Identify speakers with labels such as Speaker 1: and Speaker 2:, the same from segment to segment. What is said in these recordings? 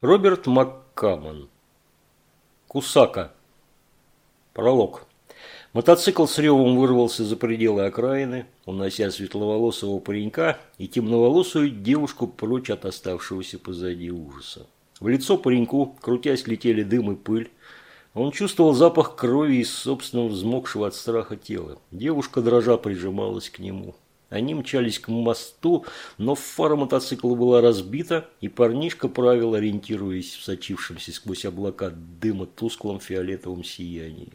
Speaker 1: Роберт Маккамон. Кусака. Пролог. Мотоцикл с ревом вырвался за пределы окраины, унося светловолосого паренька и темноволосую девушку прочь от оставшегося позади ужаса. В лицо пареньку, крутясь, летели дым и пыль. Он чувствовал запах крови из собственного взмокшего от страха тела. Девушка дрожа прижималась к нему. Они мчались к мосту, но фара мотоцикла была разбита, и парнишка правил, ориентируясь в сочившемся сквозь облака дыма тусклом фиолетовом сиянии.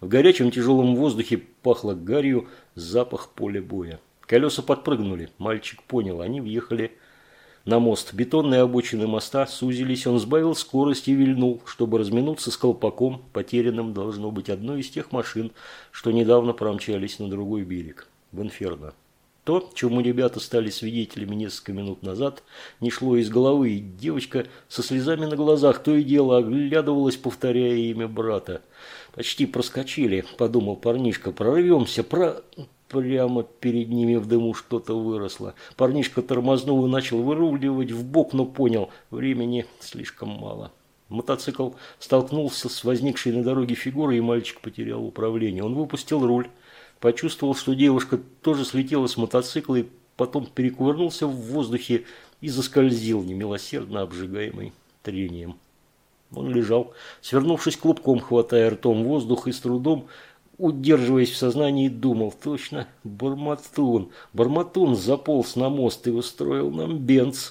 Speaker 1: В горячем тяжелом воздухе пахло гарью, запах поля боя. Колеса подпрыгнули, мальчик понял, они въехали на мост. Бетонные обочины моста сузились, он сбавил скорость и вильнул, чтобы разминуться с колпаком, потерянным должно быть одной из тех машин, что недавно промчались на другой берег в инферно. То, чему ребята стали свидетелями несколько минут назад, не шло из головы, и девочка со слезами на глазах то и дело оглядывалась, повторяя имя брата. «Почти проскочили», – подумал парнишка, – «прорвемся, про...» Прямо перед ними в дыму что-то выросло. Парнишка тормознул и начал выруливать в бок, но понял, времени слишком мало. Мотоцикл столкнулся с возникшей на дороге фигурой, и мальчик потерял управление. Он выпустил руль, Почувствовал, что девушка тоже слетела с мотоцикла и потом перекувырнулся в воздухе и заскользил, немилосердно обжигаемый трением. Он лежал, свернувшись клубком, хватая ртом воздух и с трудом, удерживаясь в сознании, думал, точно, Барматун, Барматун заполз на мост и устроил нам бенц.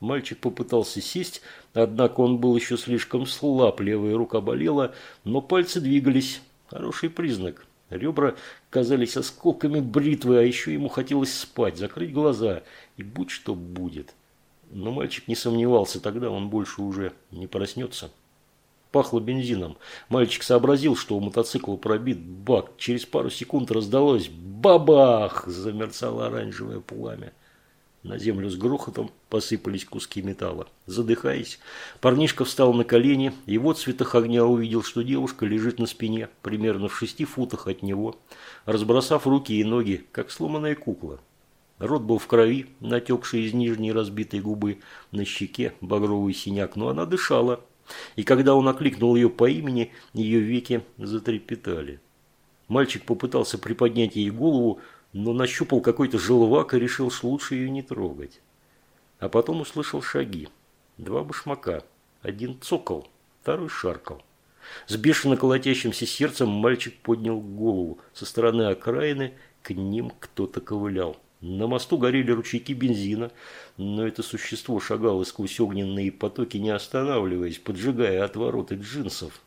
Speaker 1: Мальчик попытался сесть, однако он был еще слишком слаб, левая рука болела, но пальцы двигались. Хороший признак. Ребра казались осколками бритвы, а еще ему хотелось спать, закрыть глаза и будь что будет. Но мальчик не сомневался, тогда он больше уже не проснется. Пахло бензином. Мальчик сообразил, что у мотоцикла пробит бак. Через пару секунд раздалось «Бабах!» замерцало оранжевое пламя. На землю с грохотом посыпались куски металла. Задыхаясь, парнишка встал на колени и в отцветах огня увидел, что девушка лежит на спине, примерно в шести футах от него, разбросав руки и ноги, как сломанная кукла. Рот был в крови, натекший из нижней разбитой губы, на щеке багровый синяк, но она дышала. И когда он окликнул ее по имени, ее веки затрепетали. Мальчик попытался приподнять ей голову, но нащупал какой-то желвак и решил, что лучше ее не трогать. А потом услышал шаги. Два башмака. Один цокол, второй шаркал. С бешено колотящимся сердцем мальчик поднял голову. Со стороны окраины к ним кто-то ковылял. На мосту горели ручейки бензина, но это существо шагало сквозь огненные потоки, не останавливаясь, поджигая отвороты джинсов.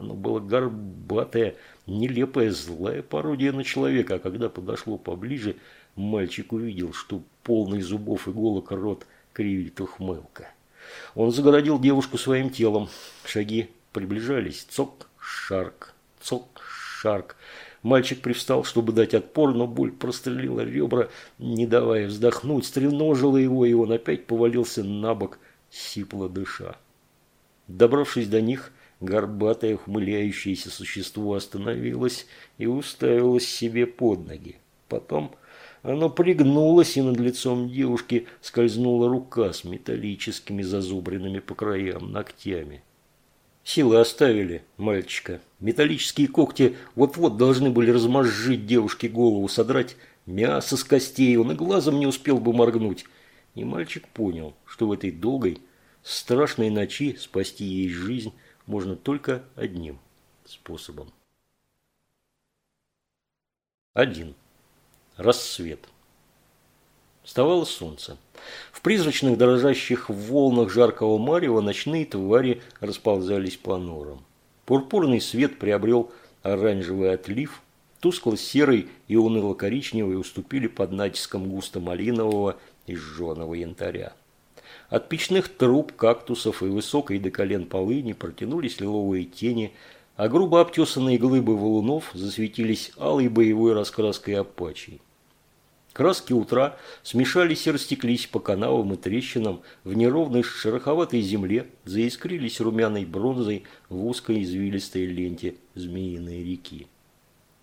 Speaker 1: Оно было горбатое, нелепая, злая пародия на человека, а когда подошло поближе, мальчик увидел, что полный зубов иголок рот кривит ухмылка. Он загородил девушку своим телом. Шаги приближались. Цок, шарк, цок, шарк. Мальчик привстал, чтобы дать отпор, но боль прострелила ребра, не давая вздохнуть, стреножила его, и он опять повалился на бок, сипло дыша. Добравшись до них, Горбатое ухмыляющееся существо остановилось и уставилось себе под ноги. Потом оно пригнулось, и над лицом девушки скользнула рука с металлическими зазубренными по краям ногтями. Силы оставили мальчика. Металлические когти вот-вот должны были размозжить девушке голову, содрать мясо с костей. Он и глазом не успел бы моргнуть. И мальчик понял, что в этой долгой, страшной ночи спасти ей жизнь – можно только одним способом. 1. Рассвет. Вставало солнце. В призрачных дрожащих волнах жаркого марева ночные твари расползались по норам. Пурпурный свет приобрел оранжевый отлив, тускло-серый и уныло-коричневый уступили под натиском густо-малинового и жженого янтаря. От печных труб, кактусов и высокой до колен полыни протянулись лиловые тени, а грубо обтесанные глыбы валунов засветились алой боевой раскраской апачей. Краски утра смешались и растеклись по канавам и трещинам в неровной шероховатой земле, заискрились румяной бронзой в узкой извилистой ленте змеиной реки.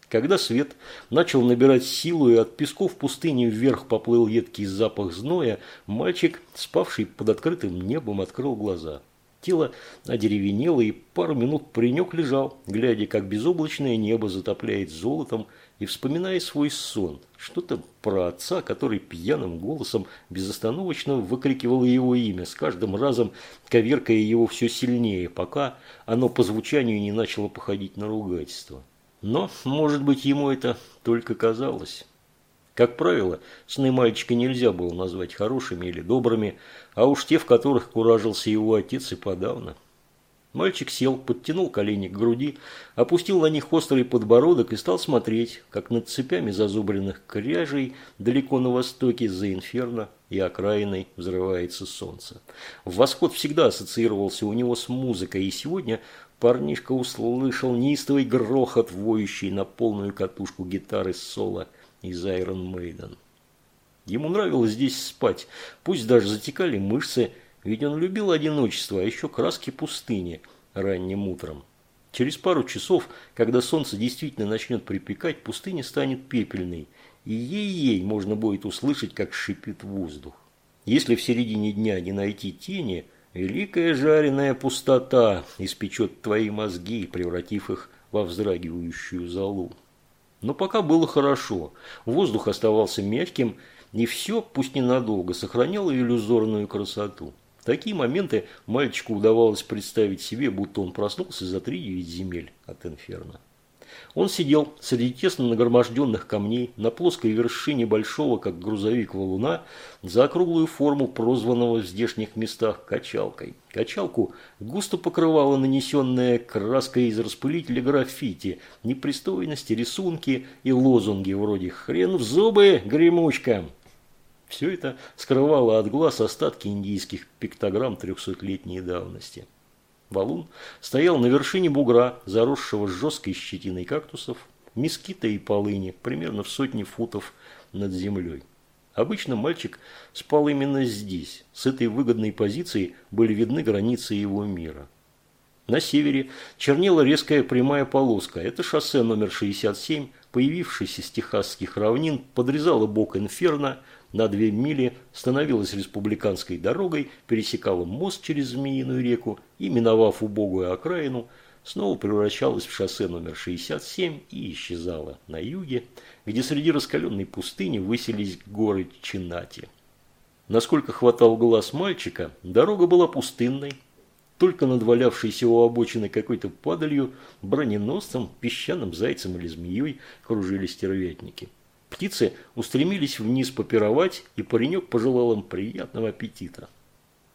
Speaker 1: Когда свет начал набирать силу и от песков пустыни вверх поплыл едкий запах зноя, мальчик, спавший под открытым небом, открыл глаза. Тело одеревенело и пару минут паренек лежал, глядя, как безоблачное небо затопляет золотом и вспоминая свой сон. Что-то про отца, который пьяным голосом безостановочно выкрикивал его имя, с каждым разом коверкая его все сильнее, пока оно по звучанию не начало походить на ругательство. Но, может быть, ему это только казалось. Как правило, сны мальчика нельзя было назвать хорошими или добрыми, а уж те, в которых куражился его отец и подавно. Мальчик сел, подтянул колени к груди, опустил на них острый подбородок и стал смотреть, как над цепями зазубренных кряжей далеко на востоке за инферно и окраиной взрывается солнце. Восход всегда ассоциировался у него с музыкой, и сегодня Парнишка услышал неистовый грохот, воющий на полную катушку гитары соло из Iron Maiden. Ему нравилось здесь спать, пусть даже затекали мышцы, ведь он любил одиночество, а еще краски пустыни ранним утром. Через пару часов, когда солнце действительно начнет припекать, пустыня станет пепельной, и ей-ей можно будет услышать, как шипит воздух. Если в середине дня не найти тени – Великая жареная пустота испечет твои мозги, превратив их во вздрагивающую золу. Но пока было хорошо, воздух оставался мягким, и все, пусть ненадолго, сохраняло иллюзорную красоту. В такие моменты мальчику удавалось представить себе, будто он проснулся за три девять земель от Инферно. Он сидел среди тесно нагроможденных камней на плоской вершине большого, как грузовик валуна, за округлую форму, прозванного в здешних местах качалкой. Качалку густо покрывала нанесенная краской из распылителя граффити, непристойности, рисунки и лозунги вроде «Хрен в зубы, гремучка!». Все это скрывало от глаз остатки индийских пиктограмм трехсотлетней давности. Валун стоял на вершине бугра, заросшего жесткой щетиной кактусов, мескита и полыни, примерно в сотни футов над землей. Обычно мальчик спал именно здесь. С этой выгодной позиции были видны границы его мира. На севере чернела резкая прямая полоска. Это шоссе номер 67, появившееся с техасских равнин, подрезало бок Инферно, на две мили становилась республиканской дорогой, пересекала мост через Змеиную реку и, миновав убогую окраину, снова превращалась в шоссе номер 67 и исчезала на юге, где среди раскаленной пустыни высились горы Чинати. Насколько хватал глаз мальчика, дорога была пустынной, только над валявшейся у обочины какой-то падалью, броненосцем, песчаным зайцем или змеей кружились стервятники. Птицы устремились вниз попировать, и паренек пожелал им приятного аппетита.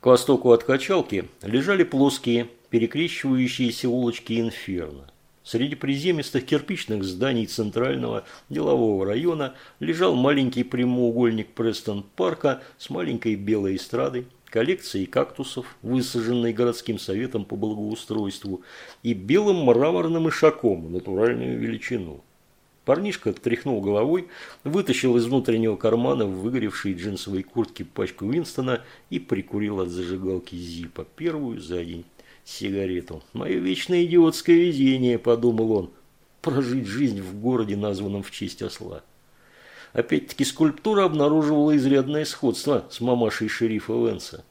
Speaker 1: К востоку от качалки лежали плоские, перекрещивающиеся улочки Инферно. Среди приземистых кирпичных зданий центрального делового района лежал маленький прямоугольник Престон-парка с маленькой белой эстрадой, коллекцией кактусов, высаженной городским советом по благоустройству, и белым мраморным ишаком натуральную величину. Парнишка тряхнул головой, вытащил из внутреннего кармана выгоревшей джинсовой куртке пачку Винстона и прикурил от зажигалки Зипа первую за день сигарету. «Мое вечное идиотское везение», – подумал он, – «прожить жизнь в городе, названном в честь осла». Опять-таки скульптура обнаруживала изрядное сходство с мамашей шерифа Венса.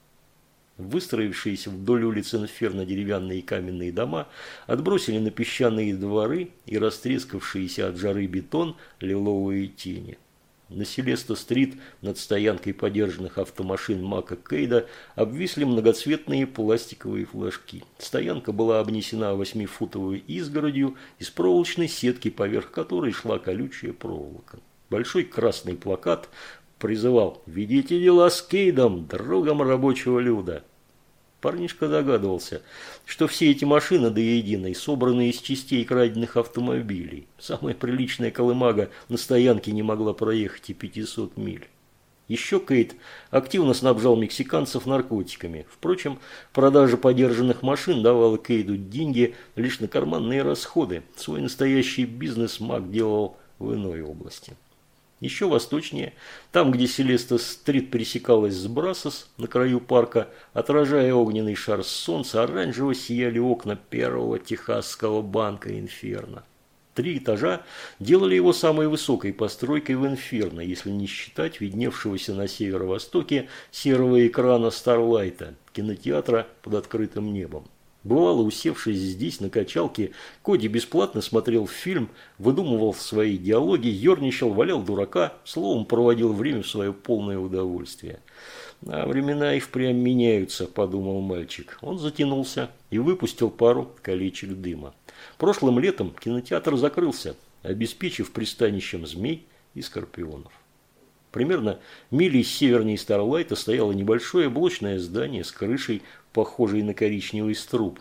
Speaker 1: Выстроившиеся вдоль улицы Инферно деревянные каменные дома отбросили на песчаные дворы и растрескавшиеся от жары бетон лиловые тени. На Селеста-стрит над стоянкой подержанных автомашин Мака Кейда обвисли многоцветные пластиковые флажки. Стоянка была обнесена восьмифутовой изгородью из проволочной сетки, поверх которой шла колючая проволока. Большой красный плакат призывал «Ведите дела с Кейдом, другом рабочего люда». Парнишка догадывался, что все эти машины до единой собраны из частей краденных автомобилей. Самая приличная колымага на стоянке не могла проехать и 500 миль. Еще Кейт активно снабжал мексиканцев наркотиками. Впрочем, продажа подержанных машин давала Кейду деньги лишь на карманные расходы. Свой настоящий бизнес Мак делал в иной области. Еще восточнее, там, где Селеста-стрит пересекалась с Брасос на краю парка, отражая огненный шар солнца, оранжево сияли окна первого техасского банка «Инферно». Три этажа делали его самой высокой постройкой в Инферно, если не считать видневшегося на северо-востоке серого экрана Старлайта, кинотеатра под открытым небом. Бывало, усевшись здесь на качалке, Коди бесплатно смотрел фильм, выдумывал свои диалоги, ерничал, валял дурака, словом, проводил время в свое полное удовольствие. А времена и впрямь меняются, подумал мальчик. Он затянулся и выпустил пару колечек дыма. Прошлым летом кинотеатр закрылся, обеспечив пристанищем змей и скорпионов. Примерно мили севернее Старлайта стояло небольшое блочное здание с крышей, похожей на коричневый струп.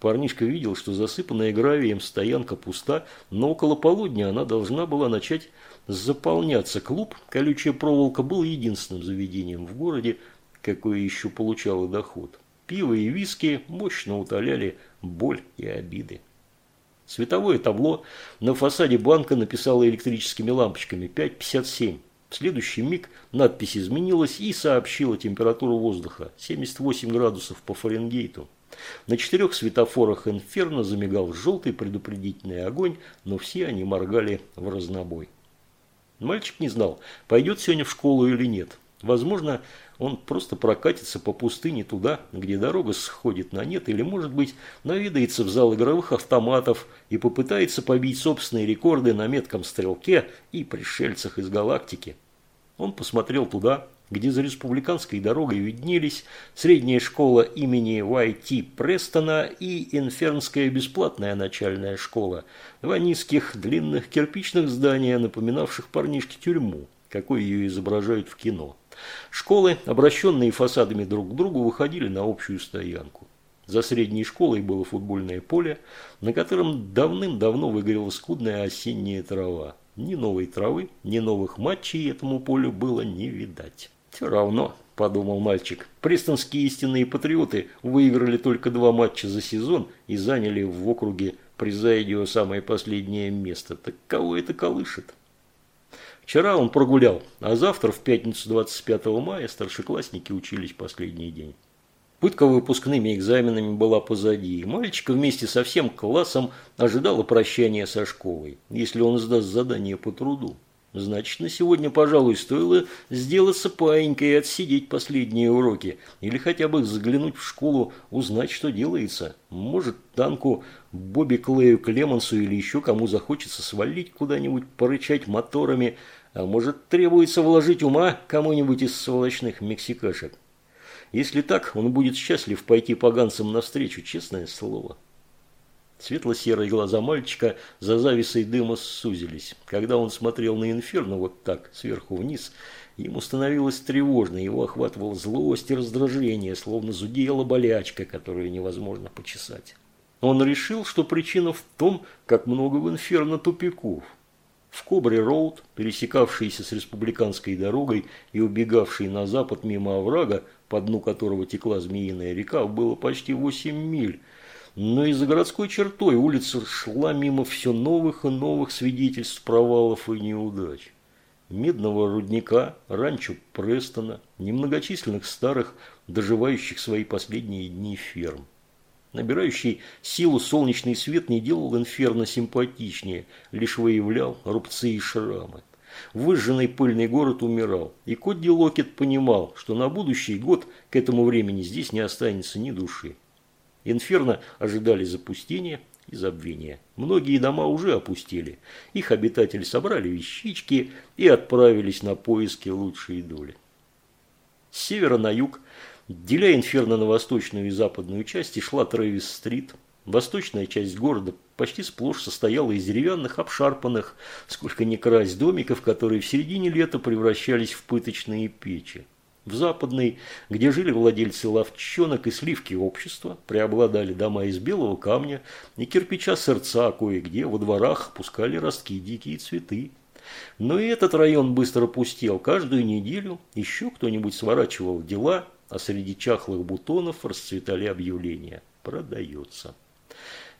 Speaker 1: Парнишка видел, что засыпанная гравием стоянка пуста, но около полудня она должна была начать заполняться. Клуб «Колючая проволока» был единственным заведением в городе, какое еще получало доход. Пиво и виски мощно утоляли боль и обиды. Световое табло на фасаде банка написало электрическими лампочками 5,57. В следующий миг надпись изменилась и сообщила температуру воздуха – 78 градусов по Фаренгейту. На четырех светофорах Инферно замигал желтый предупредительный огонь, но все они моргали в разнобой. Мальчик не знал, пойдет сегодня в школу или нет. Возможно, он просто прокатится по пустыне туда, где дорога сходит на нет, или, может быть, наведается в зал игровых автоматов и попытается побить собственные рекорды на метком стрелке и пришельцах из галактики. Он посмотрел туда, где за республиканской дорогой виднелись средняя школа имени Y.T. Престона и Инфернская бесплатная начальная школа. Два низких длинных кирпичных здания, напоминавших парнишке тюрьму, какой ее изображают в кино. Школы, обращенные фасадами друг к другу, выходили на общую стоянку. За средней школой было футбольное поле, на котором давным-давно выгорела скудная осенняя трава. Ни новой травы, ни новых матчей этому полю было не видать. «Все равно», – подумал мальчик, – престонские истинные патриоты выиграли только два матча за сезон и заняли в округе Призайдио самое последнее место. Так кого это колышет? Вчера он прогулял, а завтра, в пятницу 25 мая, старшеклассники учились последний день. Пытка выпускными экзаменами была позади, и мальчика вместе со всем классом ожидало прощания со школой, если он сдаст задание по труду. Значит, на сегодня, пожалуй, стоило сделаться паинькой и отсидеть последние уроки. Или хотя бы заглянуть в школу, узнать, что делается. Может, танку Бобби Клею Клемансу или еще кому захочется свалить куда-нибудь, порычать моторами. А может, требуется вложить ума кому-нибудь из сволочных мексикашек. Если так, он будет счастлив пойти поганцам навстречу, честное слово. Светло-серые глаза мальчика за зависой дыма сузились. Когда он смотрел на инферно вот так, сверху вниз, ему становилось тревожно, его охватывала злость и раздражение, словно зудела болячка, которую невозможно почесать. Он решил, что причина в том, как много в инферно тупиков. В Кобре-Роуд, пересекавшийся с республиканской дорогой и убегавший на запад мимо оврага, по дну которого текла Змеиная река, было почти 8 миль, но и за городской чертой улица шла мимо все новых и новых свидетельств провалов и неудач. Медного рудника, ранчо Престона, немногочисленных старых, доживающих свои последние дни ферм. Набирающий силу солнечный свет не делал инферно симпатичнее, лишь выявлял рубцы и шрамы. Выжженный пыльный город умирал, и Кодди Локет понимал, что на будущий год к этому времени здесь не останется ни души. Инферно ожидали запустения и забвения. Многие дома уже опустили. Их обитатели собрали вещички и отправились на поиски лучшей доли. С севера на юг, деля Инферно на восточную и западную части, шла Трэвис-стрит. Восточная часть города почти сплошь состояла из деревянных, обшарпанных, сколько ни крась, домиков, которые в середине лета превращались в пыточные печи. В западной, где жили владельцы ловчонок и сливки общества, преобладали дома из белого камня и кирпича сердца, кое-где во дворах пускали ростки дикие цветы. Но и этот район быстро пустел. Каждую неделю еще кто-нибудь сворачивал дела, а среди чахлых бутонов расцветали объявления «Продается».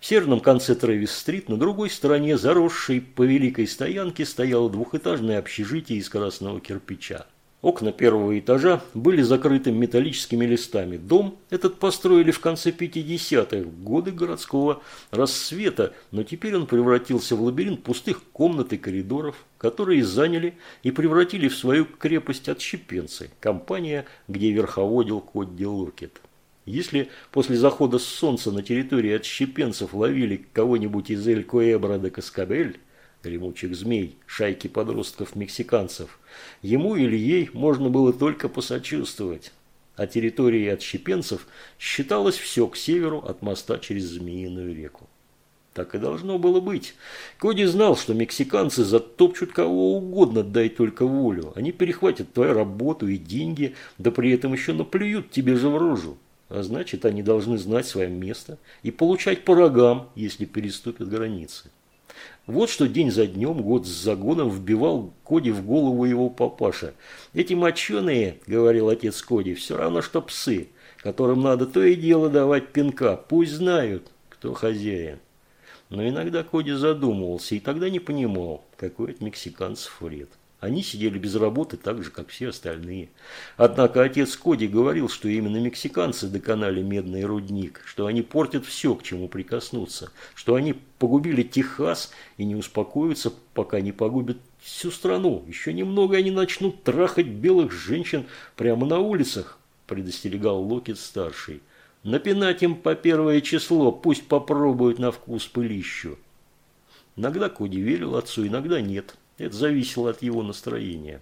Speaker 1: В северном конце Трэвис-стрит, на другой стороне, заросшей по великой стоянке, стояло двухэтажное общежитие из красного кирпича. Окна первого этажа были закрыты металлическими листами. Дом этот построили в конце 50-х, годы городского рассвета, но теперь он превратился в лабиринт пустых комнат и коридоров, которые заняли и превратили в свою крепость отщепенцы, компания, где верховодил Кодди Локет. Если после захода солнца на территории отщепенцев ловили кого-нибудь из Эль-Коэбра де Каскабель, гремучих змей, шайки подростков-мексиканцев. Ему или ей можно было только посочувствовать. А территорией отщепенцев считалось все к северу от моста через Змеиную реку. Так и должно было быть. Коди знал, что мексиканцы затопчут кого угодно, дай только волю. Они перехватят твою работу и деньги, да при этом еще наплюют тебе же в рожу. А значит, они должны знать свое место и получать по рогам, если переступят границы. Вот что день за днем, год за годом вбивал Коди в голову его папаша. «Эти моченые, — говорил отец Коди, — все равно, что псы, которым надо то и дело давать пинка. Пусть знают, кто хозяин». Но иногда Коди задумывался и тогда не понимал, какой от мексиканцев вред. Они сидели без работы так же, как все остальные. Однако отец Коди говорил, что именно мексиканцы доконали медный рудник, что они портят все, к чему прикоснуться, что они погубили Техас и не успокоятся, пока не погубят всю страну. Еще немного они начнут трахать белых женщин прямо на улицах, предостерегал Локет-старший. Напинать им по первое число, пусть попробуют на вкус пылищу. Иногда Коди верил отцу, иногда нет. Это зависело от его настроения.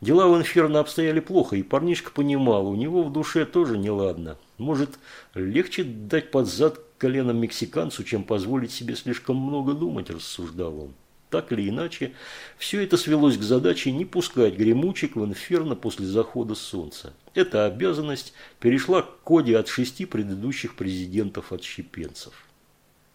Speaker 1: Дела в Инферно обстояли плохо, и парнишка понимал, у него в душе тоже неладно. Может, легче дать под зад коленом мексиканцу, чем позволить себе слишком много думать, рассуждал он. Так или иначе, все это свелось к задаче не пускать гремучек в инферно после захода солнца. Эта обязанность перешла к Коде от шести предыдущих президентов-отщепенцев.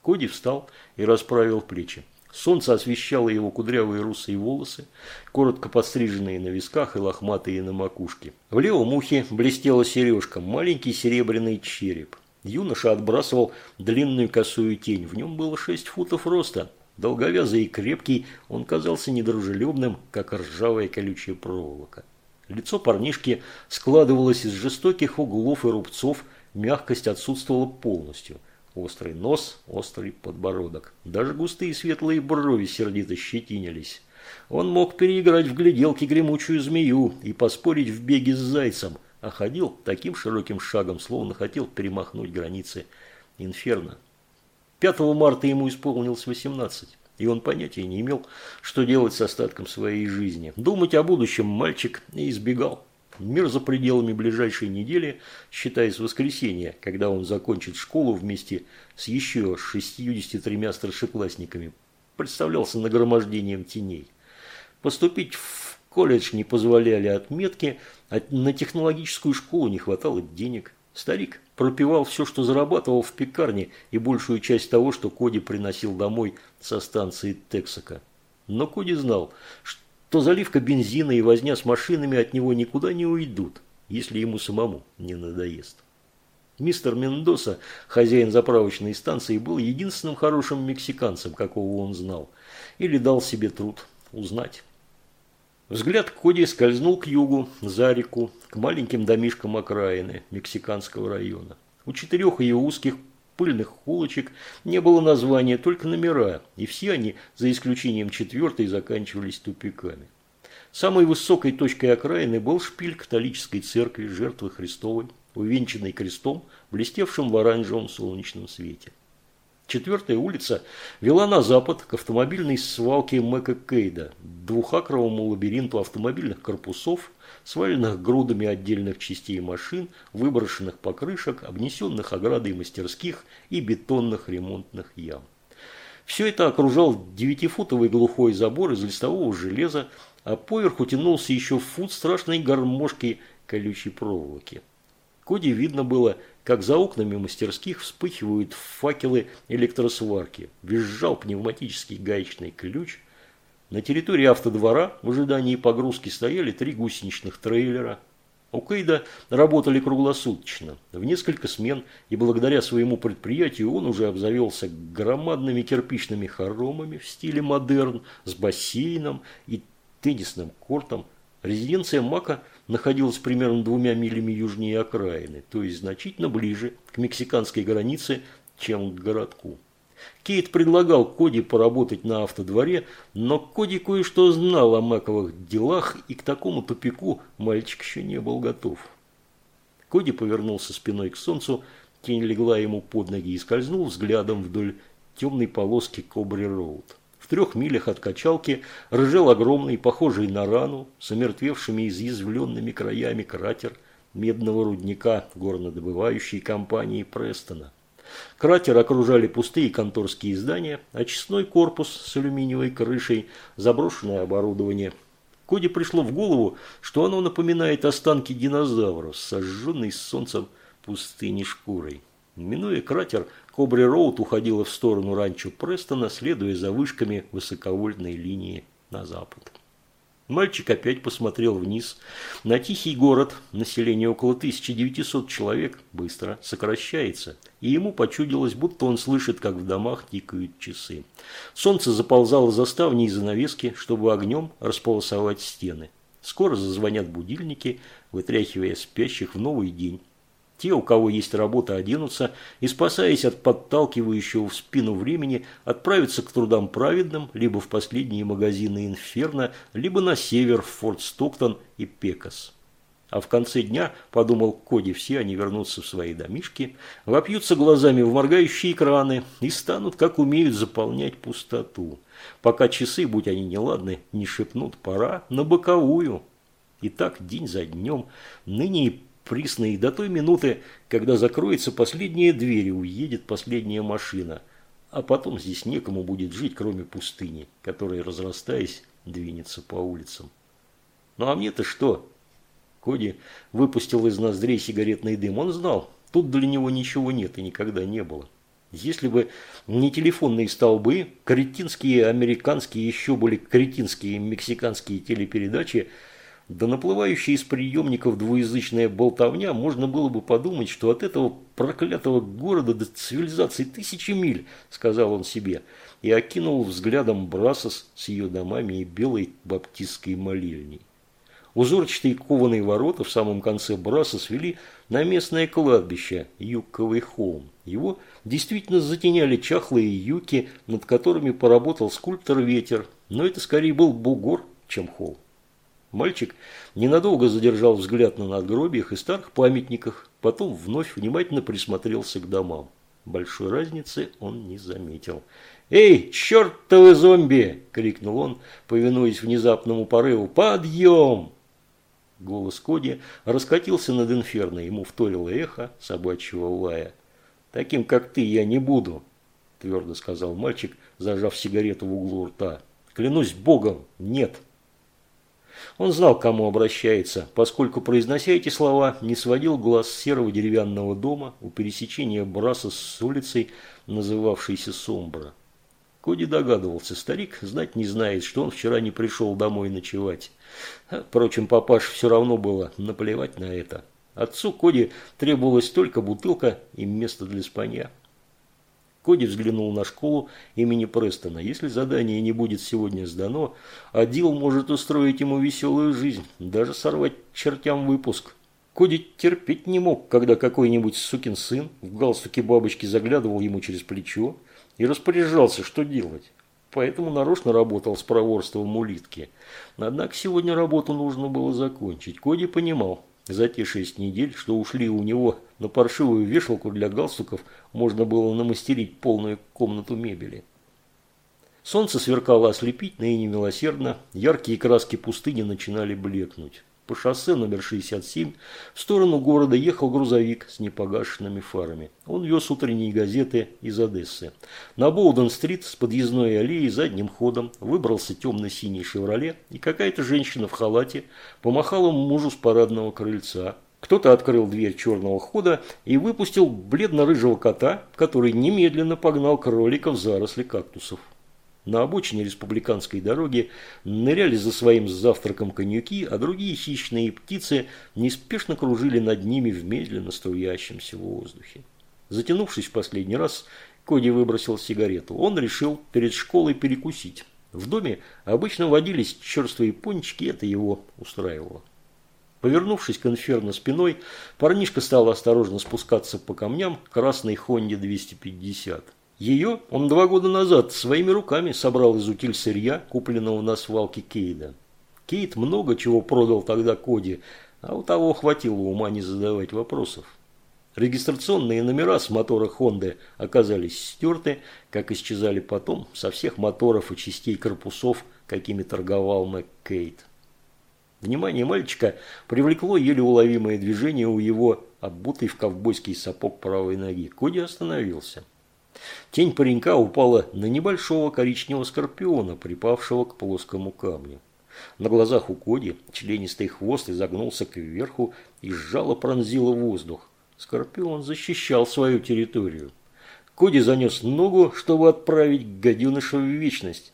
Speaker 1: Коди встал и расправил плечи. Солнце освещало его кудрявые русые волосы, коротко подстриженные на висках и лохматые на макушке. В левом ухе блестела сережка, маленький серебряный череп. Юноша отбрасывал длинную косую тень. В нем было шесть футов роста. Долговязый и крепкий, он казался недружелюбным, как ржавая колючая проволока. Лицо парнишки складывалось из жестоких углов и рубцов, мягкость отсутствовала полностью – Острый нос, острый подбородок. Даже густые светлые брови сердито щетинились. Он мог переиграть в гляделке гремучую змею и поспорить в беге с зайцем, а ходил таким широким шагом, словно хотел перемахнуть границы инферно. 5 марта ему исполнилось 18, и он понятия не имел, что делать с остатком своей жизни. Думать о будущем мальчик избегал. Мир за пределами ближайшей недели, считая с воскресенья, когда он закончит школу вместе с еще 63 старшеклассниками, представлялся нагромождением теней. Поступить в колледж не позволяли отметки, а на технологическую школу не хватало денег. Старик пропивал все, что зарабатывал в пекарне и большую часть того, что Коди приносил домой со станции Тексака. Но Коди знал, что то заливка бензина и возня с машинами от него никуда не уйдут, если ему самому не надоест. Мистер Мендоса, хозяин заправочной станции, был единственным хорошим мексиканцем, какого он знал, или дал себе труд узнать. Взгляд Коди скользнул к югу, за реку, к маленьким домишкам окраины мексиканского района. У четырех ее узких пыльных улочек не было названия, только номера, и все они, за исключением четвертой, заканчивались тупиками. Самой высокой точкой окраины был шпиль католической церкви жертвы Христовой, увенчанный крестом, блестевшим в оранжевом солнечном свете. Четвертая улица вела на запад к автомобильной свалке Мэка Кейда, двухакровому лабиринту автомобильных корпусов, сваленных грудами отдельных частей машин, выброшенных покрышек, обнесенных оградой мастерских и бетонных ремонтных ям. Все это окружал девятифутовый глухой забор из листового железа, а поверху тянулся еще фут страшной гармошки колючей проволоки. Коди видно было, как за окнами мастерских вспыхивают факелы электросварки. Визжал пневматический гаечный ключ. На территории автодвора в ожидании погрузки стояли три гусеничных трейлера. У Кейда работали круглосуточно, в несколько смен, и благодаря своему предприятию он уже обзавелся громадными кирпичными хоромами в стиле модерн с бассейном и теннисным кортом, Резиденция Мака находилась примерно двумя милями южнее окраины, то есть значительно ближе к мексиканской границе, чем к городку. Кейт предлагал Коди поработать на автодворе, но Коди кое-что знал о Маковых делах, и к такому тупику мальчик еще не был готов. Коди повернулся спиной к солнцу, тень легла ему под ноги и скользнул взглядом вдоль темной полоски Кобри-Роуд. В трех милях от качалки рыжел огромный, похожий на рану, с омертвевшими изъязвленными краями кратер медного рудника горнодобывающей компании Престона. Кратер окружали пустые конторские здания, очистной корпус с алюминиевой крышей, заброшенное оборудование. Коди пришло в голову, что оно напоминает останки динозавров, сожженной солнцем пустыни шкурой. Минуя кратер, Кобри Роуд уходила в сторону ранчо Престона, следуя за вышками высоковольтной линии на запад. Мальчик опять посмотрел вниз. На тихий город, население около 1900 человек, быстро сокращается. И ему почудилось, будто он слышит, как в домах тикают часы. Солнце заползало за ставни и занавески, чтобы огнем располосовать стены. Скоро зазвонят будильники, вытряхивая спящих в новый день. Те, у кого есть работа, оденутся и, спасаясь от подталкивающего в спину времени, отправятся к трудам праведным, либо в последние магазины Инферно, либо на север в Форт Стоктон и Пекас. А в конце дня, подумал Коди, все они вернутся в свои домишки, вопьются глазами в моргающие экраны и станут, как умеют, заполнять пустоту. Пока часы, будь они неладны, не шепнут «пора на боковую». И так день за днем, ныне и присно и до той минуты, когда закроется последняя дверь и уедет последняя машина. А потом здесь некому будет жить, кроме пустыни, которая, разрастаясь, двинется по улицам. Ну а мне-то что? Коди выпустил из ноздрей сигаретный дым. Он знал, тут для него ничего нет и никогда не было. Если бы не телефонные столбы, кретинские американские, еще более кретинские мексиканские телепередачи – да наплывающая из приемников двуязычная болтовня, можно было бы подумать, что от этого проклятого города до цивилизации тысячи миль, сказал он себе, и окинул взглядом Брасос с ее домами и белой баптистской молельней. Узорчатые кованые ворота в самом конце Брасос вели на местное кладбище Юкковый холм. Его действительно затеняли чахлые юки, над которыми поработал скульптор Ветер, но это скорее был бугор, чем холм. Мальчик ненадолго задержал взгляд на надгробиях и старых памятниках, потом вновь внимательно присмотрелся к домам. Большой разницы он не заметил. «Эй, чертовы зомби!» – крикнул он, повинуясь внезапному порыву. «Подъем!» Голос Коди раскатился над инферно, ему вторило эхо собачьего лая. «Таким, как ты, я не буду», – твердо сказал мальчик, зажав сигарету в углу рта. «Клянусь Богом, нет!» Он знал, к кому обращается, поскольку, произнося эти слова, не сводил глаз серого деревянного дома у пересечения Браса с улицей, называвшейся Сомбра. Коди догадывался, старик знать не знает, что он вчера не пришел домой ночевать. Впрочем, папаш все равно было наплевать на это. Отцу Коди требовалась только бутылка и место для спанья. Коди взглянул на школу имени Престона. Если задание не будет сегодня сдано, Адил может устроить ему веселую жизнь, даже сорвать чертям выпуск. Коди терпеть не мог, когда какой-нибудь сукин сын в галстуке бабочки заглядывал ему через плечо и распоряжался, что делать. Поэтому нарочно работал с проворством улитки. Однако сегодня работу нужно было закончить. Коди понимал, за те шесть недель, что ушли у него на паршивую вешалку для галстуков, можно было намастерить полную комнату мебели. Солнце сверкало ослепительно и немилосердно, яркие краски пустыни начинали блекнуть. По шоссе номер 67 в сторону города ехал грузовик с непогашенными фарами. Он вез утренние газеты из Одессы. На Боуден-стрит с подъездной аллеей задним ходом выбрался темно-синий «Шевроле», и какая-то женщина в халате помахала мужу с парадного крыльца. Кто-то открыл дверь черного хода и выпустил бледно-рыжего кота, который немедленно погнал кролика в заросли кактусов. На обочине республиканской дороги ныряли за своим завтраком коньяки, а другие хищные птицы неспешно кружили над ними в медленно струящемся воздухе. Затянувшись в последний раз, Коди выбросил сигарету. Он решил перед школой перекусить. В доме обычно водились черствые пончики, это его устраивало. Повернувшись к инферно спиной, парнишка стал осторожно спускаться по камням красной Хонде 250. Ее он два года назад своими руками собрал из утиль сырья, купленного на свалке Кейда. Кейт много чего продал тогда Коди, а у того хватило ума не задавать вопросов. Регистрационные номера с мотора Хонды оказались стерты, как исчезали потом со всех моторов и частей корпусов, какими торговал МакКейт. Внимание мальчика привлекло еле уловимое движение у его обутой в ковбойский сапог правой ноги. Коди остановился. Тень паренька упала на небольшого коричневого скорпиона, припавшего к плоскому камню. На глазах у Коди членистый хвост изогнулся кверху и сжало пронзило воздух. Скорпион защищал свою территорию. Коди занес ногу, чтобы отправить гаденыша в вечность.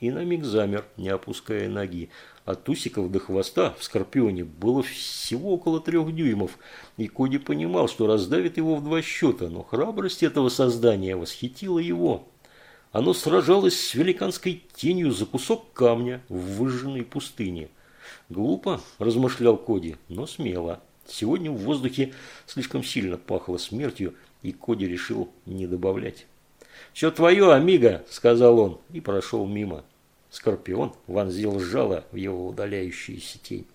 Speaker 1: И на миг замер, не опуская ноги. От усиков до хвоста в Скорпионе было всего около трех дюймов, и Коди понимал, что раздавит его в два счета, но храбрость этого создания восхитила его. Оно сражалось с великанской тенью за кусок камня в выжженной пустыне. Глупо, размышлял Коди, но смело. Сегодня в воздухе слишком сильно пахло смертью, и Коди решил не добавлять. «Все твое, амиго!» – сказал он и прошел мимо. Скорпион вонзил жало в его удаляющуюся тень.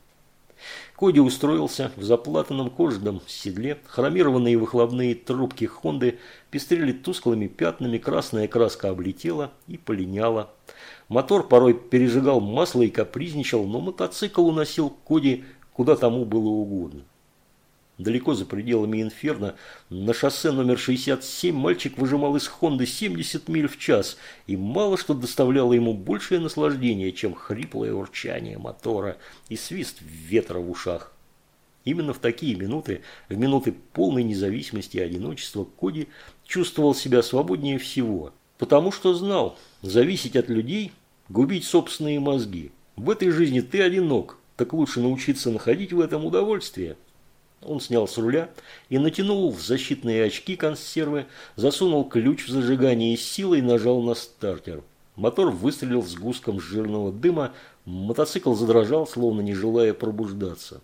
Speaker 1: Коди устроился в заплатанном кожаном седле, хромированные выхлопные трубки Хонды пестрели тусклыми пятнами, красная краска облетела и полиняла. Мотор порой пережигал масло и капризничал, но мотоцикл уносил Коди куда тому было угодно. Далеко за пределами Инферно, на шоссе номер 67 мальчик выжимал из Хонды 70 миль в час, и мало что доставляло ему большее наслаждение, чем хриплое урчание мотора и свист ветра в ушах. Именно в такие минуты, в минуты полной независимости и одиночества, Коди чувствовал себя свободнее всего, потому что знал, зависеть от людей – губить собственные мозги. В этой жизни ты одинок, так лучше научиться находить в этом удовольствие – он снял с руля и натянул в защитные очки консервы, засунул ключ в зажигание и силой нажал на стартер. Мотор выстрелил с гуском жирного дыма, мотоцикл задрожал, словно не желая пробуждаться.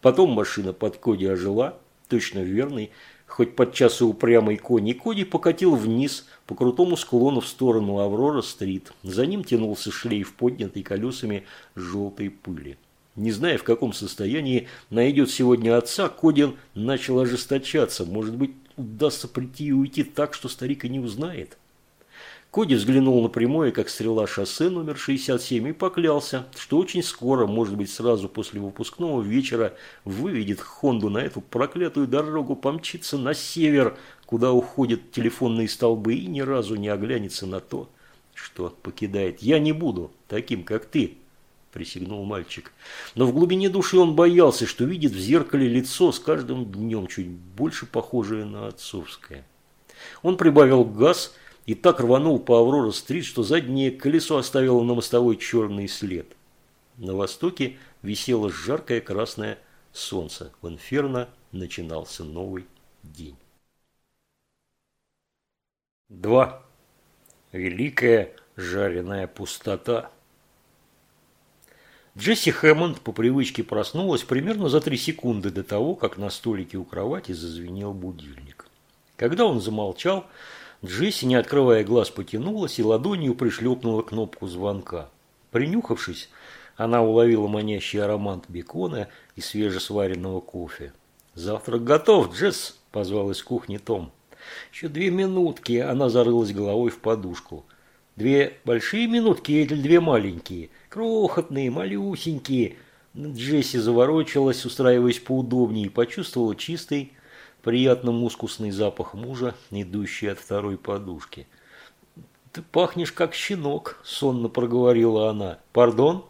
Speaker 1: Потом машина под Коди ожила, точно верный, хоть подчас и упрямый конь, и Коди покатил вниз по крутому склону в сторону Аврора-стрит. За ним тянулся шлейф, поднятый колесами желтой пыли. Не зная, в каком состоянии найдет сегодня отца, Кодин начал ожесточаться. Может быть, удастся прийти и уйти так, что старик и не узнает? Коди взглянул на как стрела шоссе номер 67, и поклялся, что очень скоро, может быть, сразу после выпускного вечера, выведет Хонду на эту проклятую дорогу, помчится на север, куда уходят телефонные столбы, и ни разу не оглянется на то, что покидает. «Я не буду таким, как ты», присягнул мальчик. Но в глубине души он боялся, что видит в зеркале лицо с каждым днем чуть больше похожее на отцовское. Он прибавил газ и так рванул по Аврора-стрит, что заднее колесо оставило на мостовой черный след. На востоке висело жаркое красное солнце. В инферно начинался новый день. 2. Великая жареная пустота. Джесси Хэммонд по привычке проснулась примерно за три секунды до того, как на столике у кровати зазвенел будильник. Когда он замолчал, Джесси, не открывая глаз, потянулась и ладонью пришлепнула кнопку звонка. Принюхавшись, она уловила манящий аромат бекона и свежесваренного кофе. «Завтрак готов, Джесс!» – позвал из кухни Том. «Еще две минутки!» – она зарылась головой в подушку. «Две большие минутки или две маленькие?» Крохотные, малюсенькие. Джесси заворочилась, устраиваясь поудобнее, и почувствовала чистый, приятно мускусный запах мужа, идущий от второй подушки. «Ты пахнешь, как щенок», – сонно проговорила она. «Пардон?»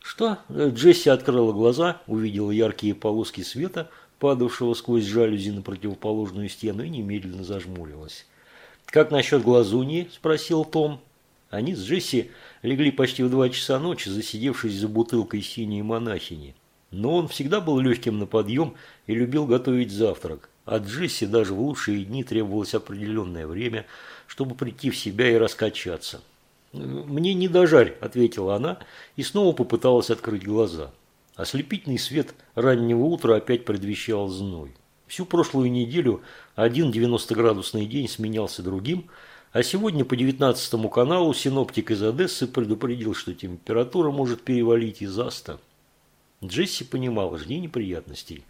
Speaker 1: «Что?» Джесси открыла глаза, увидела яркие полоски света, падавшего сквозь жалюзи на противоположную стену, и немедленно зажмурилась. «Как насчет глазуньи?» – спросил Том. Они с Джесси легли почти в два часа ночи, засидевшись за бутылкой синей монахини. Но он всегда был легким на подъем и любил готовить завтрак. А Джесси даже в лучшие дни требовалось определенное время, чтобы прийти в себя и раскачаться. «Мне не дожарь», – ответила она и снова попыталась открыть глаза. Ослепительный свет раннего утра опять предвещал зной. Всю прошлую неделю один 90-градусный день сменялся другим, а сегодня по 19 каналу синоптик из Одессы предупредил, что температура может перевалить и за 100. Джесси понимала, жди неприятностей.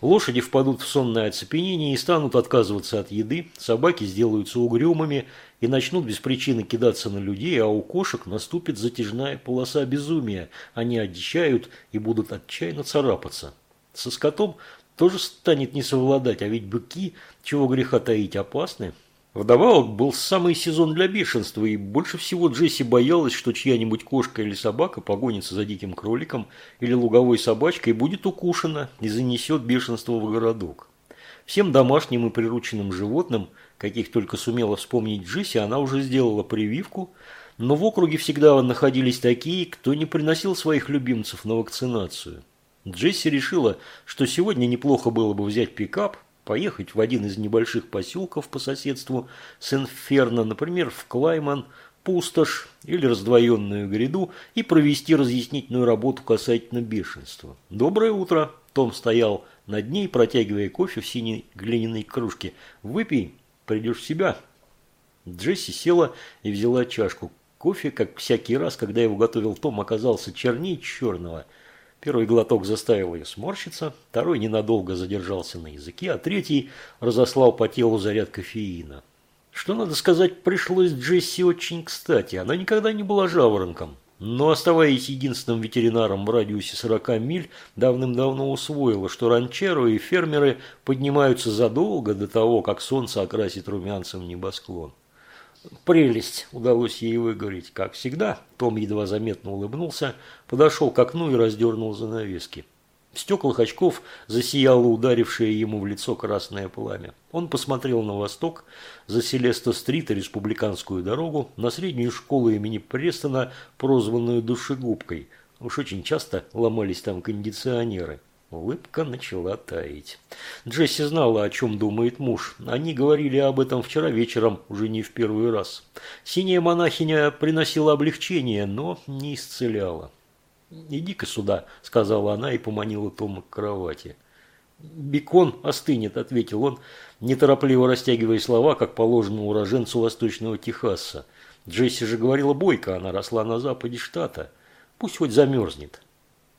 Speaker 1: Лошади впадут в сонное оцепенение и станут отказываться от еды, собаки сделаются угрюмыми и начнут без причины кидаться на людей, а у кошек наступит затяжная полоса безумия. Они одичают и будут отчаянно царапаться. Со скотом тоже станет не совладать, а ведь быки, чего греха таить, опасны. Вдобавок был самый сезон для бешенства, и больше всего Джесси боялась, что чья-нибудь кошка или собака погонится за диким кроликом или луговой собачкой и будет укушена и занесет бешенство в городок. Всем домашним и прирученным животным, каких только сумела вспомнить Джесси, она уже сделала прививку, но в округе всегда находились такие, кто не приносил своих любимцев на вакцинацию. Джесси решила, что сегодня неплохо было бы взять пикап – поехать в один из небольших поселков по соседству с Инферно, например, в Клайман, Пустошь или Раздвоенную гряду и провести разъяснительную работу касательно бешенства. «Доброе утро!» Том стоял над ней, протягивая кофе в синей глиняной кружке. «Выпей, придешь в себя». Джесси села и взяла чашку. Кофе, как всякий раз, когда его готовил Том, оказался чернее черного – Первый глоток заставил ее сморщиться, второй ненадолго задержался на языке, а третий разослал по телу заряд кофеина. Что, надо сказать, пришлось Джесси очень кстати. Она никогда не была жаворонком, но, оставаясь единственным ветеринаром в радиусе 40 миль, давным-давно усвоила, что ранчеры и фермеры поднимаются задолго до того, как солнце окрасит румянцем небосклон. Прелесть, удалось ей выговорить, как всегда. Том едва заметно улыбнулся, подошел к окну и раздернул занавески. В стеклах очков засияло ударившее ему в лицо красное пламя. Он посмотрел на восток, за Селеста-стрит и Республиканскую дорогу, на среднюю школу имени Престона, прозванную душегубкой. Уж очень часто ломались там кондиционеры. Улыбка начала таять. Джесси знала, о чем думает муж. Они говорили об этом вчера вечером, уже не в первый раз. Синяя монахиня приносила облегчение, но не исцеляла. «Иди-ка сюда», – сказала она и поманила Тома к кровати. «Бекон остынет», – ответил он, неторопливо растягивая слова, как положено уроженцу Восточного Техаса. Джесси же говорила бойко, она росла на западе штата. Пусть хоть замерзнет.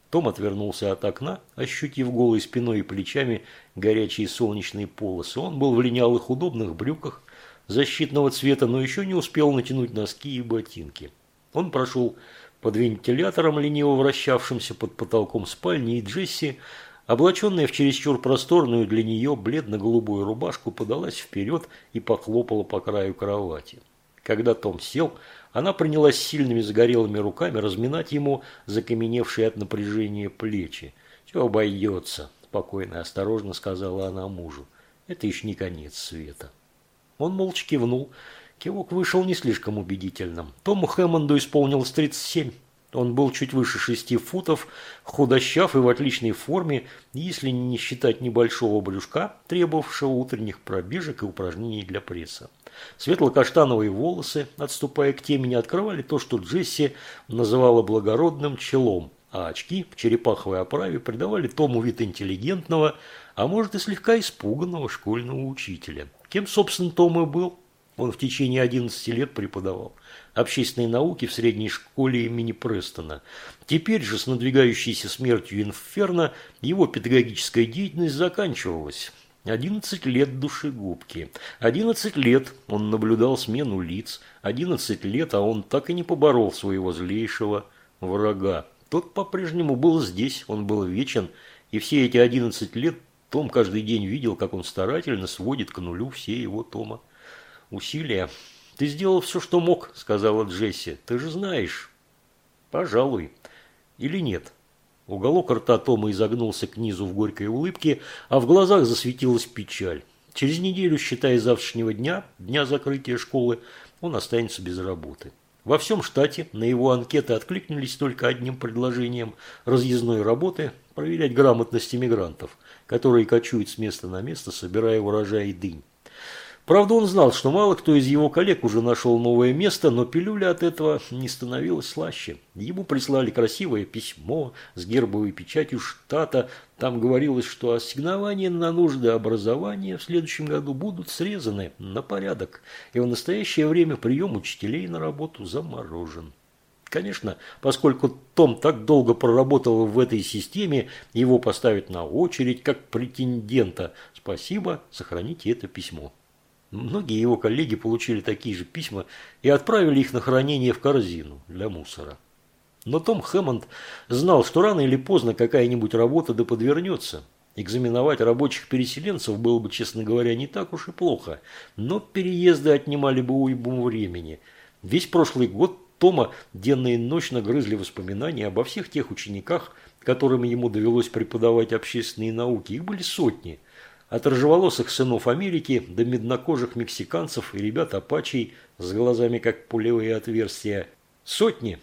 Speaker 1: Том отвернулся от окна, ощутив голой спиной и плечами горячие солнечные полосы. Он был в линялых удобных брюках защитного цвета, но еще не успел натянуть носки и ботинки. Он прошел под вентилятором, лениво вращавшимся под потолком спальни, и Джесси, облаченная в чересчур просторную для нее бледно-голубую рубашку, подалась вперед и похлопала по краю кровати. Когда Том сел, она принялась сильными загорелыми руками разминать ему закаменевшие от напряжения плечи. «Все обойдется», – спокойно и осторожно сказала она мужу. «Это еще не конец света». Он молча кивнул. Кивок вышел не слишком убедительным. Тому Хэммонду исполнилось 37. Он был чуть выше шести футов, худощав и в отличной форме, если не считать небольшого брюшка, требовавшего утренних пробежек и упражнений для пресса. Светло-каштановые волосы, отступая к темени, открывали то, что Джесси называла благородным челом, а очки в черепаховой оправе придавали Тому вид интеллигентного, а может и слегка испуганного школьного учителя. Кем, собственно, Том и был? Он в течение 11 лет преподавал общественной науки в средней школе имени Престона. Теперь же с надвигающейся смертью Инферно его педагогическая деятельность заканчивалась. Одиннадцать лет душегубки. Одиннадцать лет он наблюдал смену лиц. Одиннадцать лет, а он так и не поборол своего злейшего врага. Тот по-прежнему был здесь, он был вечен, и все эти одиннадцать лет Том каждый день видел, как он старательно сводит к нулю все его Тома. Усилия. «Ты сделал все, что мог», – сказала Джесси. «Ты же знаешь». «Пожалуй. Или нет?» Уголок рта Тома изогнулся к низу в горькой улыбке, а в глазах засветилась печаль. Через неделю, считая завтрашнего дня, дня закрытия школы, он останется без работы. Во всем штате на его анкеты откликнулись только одним предложением разъездной работы проверять грамотность иммигрантов, которые кочуют с места на место, собирая урожай дынь. Правда, он знал, что мало кто из его коллег уже нашел новое место, но пилюля от этого не становилась слаще. Ему прислали красивое письмо с гербовой печатью штата. Там говорилось, что ассигнования на нужды образования в следующем году будут срезаны на порядок, и в настоящее время прием учителей на работу заморожен. Конечно, поскольку Том так долго проработал в этой системе, его поставят на очередь как претендента. Спасибо, сохраните это письмо. Многие его коллеги получили такие же письма и отправили их на хранение в корзину для мусора. Но Том Хэммонд знал, что рано или поздно какая-нибудь работа да подвернется. Экзаменовать рабочих переселенцев было бы, честно говоря, не так уж и плохо, но переезды отнимали бы уйму времени. Весь прошлый год Тома денно и ночно грызли воспоминания обо всех тех учениках, которым ему довелось преподавать общественные науки. Их были сотни – от рыжеволосых сынов Америки до меднокожих мексиканцев и ребят апачей с глазами как пулевые отверстия. Сотни.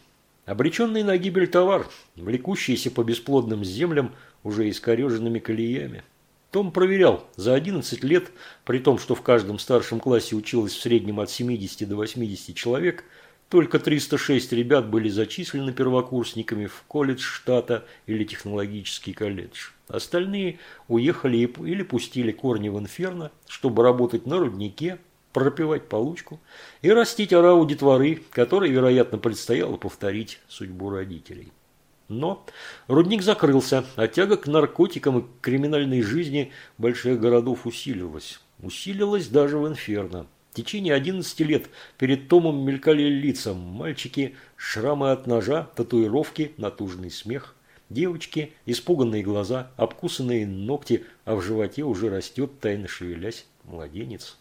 Speaker 1: Обреченный на гибель товар, влекущиеся по бесплодным землям уже искореженными колеями. Том проверял, за 11 лет, при том, что в каждом старшем классе училось в среднем от 70 до 80 человек, только 306 ребят были зачислены первокурсниками в колледж штата или технологический колледж. Остальные уехали или пустили корни в инферно, чтобы работать на руднике, пропивать получку и растить орау детворы, которой, вероятно, предстояло повторить судьбу родителей. Но рудник закрылся, а тяга к наркотикам и криминальной жизни больших городов усилилась. Усилилась даже в инферно. Течение 11 лет перед Томом мелькали лица мальчики, шрамы от ножа, татуировки, натужный смех. Девочки, испуганные глаза, обкусанные ногти, а в животе уже растет, тайно шевелясь, младенец.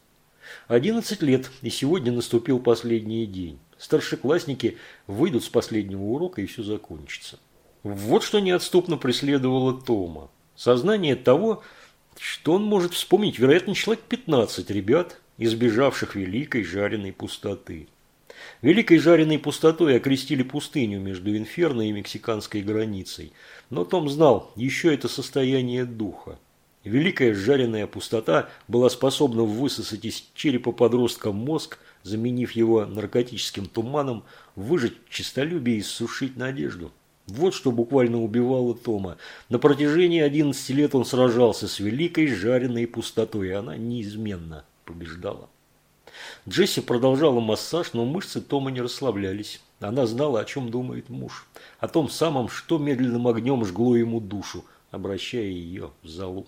Speaker 1: Одиннадцать лет, и сегодня наступил последний день. Старшеклассники выйдут с последнего урока, и все закончится. Вот что неотступно преследовало Тома. Сознание того, что он может вспомнить, вероятно, человек 15 ребят, избежавших великой жареной пустоты. Великой жареной пустотой окрестили пустыню между Инферно и мексиканской границей. Но Том знал, еще это состояние духа. Великая жареная пустота была способна высосать из черепа подростка мозг, заменив его наркотическим туманом, выжать честолюбие и сушить надежду. Вот что буквально убивало Тома. На протяжении 11 лет он сражался с великой жареной пустотой, и она неизменно побеждала. Джесси продолжала массаж, но мышцы Тома не расслаблялись. Она знала, о чем думает муж. О том самом, что медленным огнем жгло ему душу, обращая ее в залу.